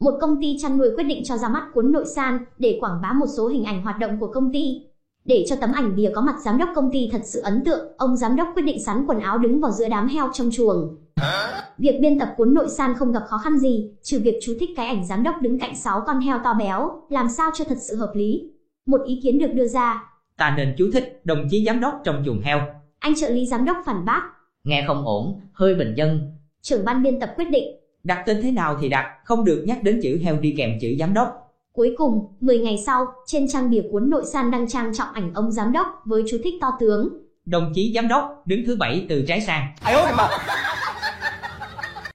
Một công ty chăn nuôi quyết định cho ra mắt cuốn nội san để quảng bá một số hình ảnh hoạt động của công ty. Để cho tấm ảnh bìa có mặt giám đốc công ty thật sự ấn tượng, ông giám đốc quyết định sắn quần áo đứng vào giữa đám heo trong chuồng. Việc biên tập cuốn nội san không gặp khó khăn gì, trừ việc chú thích cái ảnh giám đốc đứng cạnh 6 con heo to béo, làm sao cho thật sự hợp lý. Một ý kiến được đưa ra, Ta nên chú thích đồng chí giám đốc trong chuồng heo. anh trợ lý giám đốc phản bác, Nghe không ổn, hơi bình dân. trưởng ban biên tập quyết định. Đặt tên thế nào thì đặt, không được nhắc đến chữ heo đi kèm chữ giám đốc. Cuối cùng, 10 ngày sau, trên trang bìa cuốn nội san đăng trang trọng ảnh ông giám đốc với chú thích to tướng. Đồng chí giám đốc, đứng thứ bảy từ trái sang. Ai ơi mà.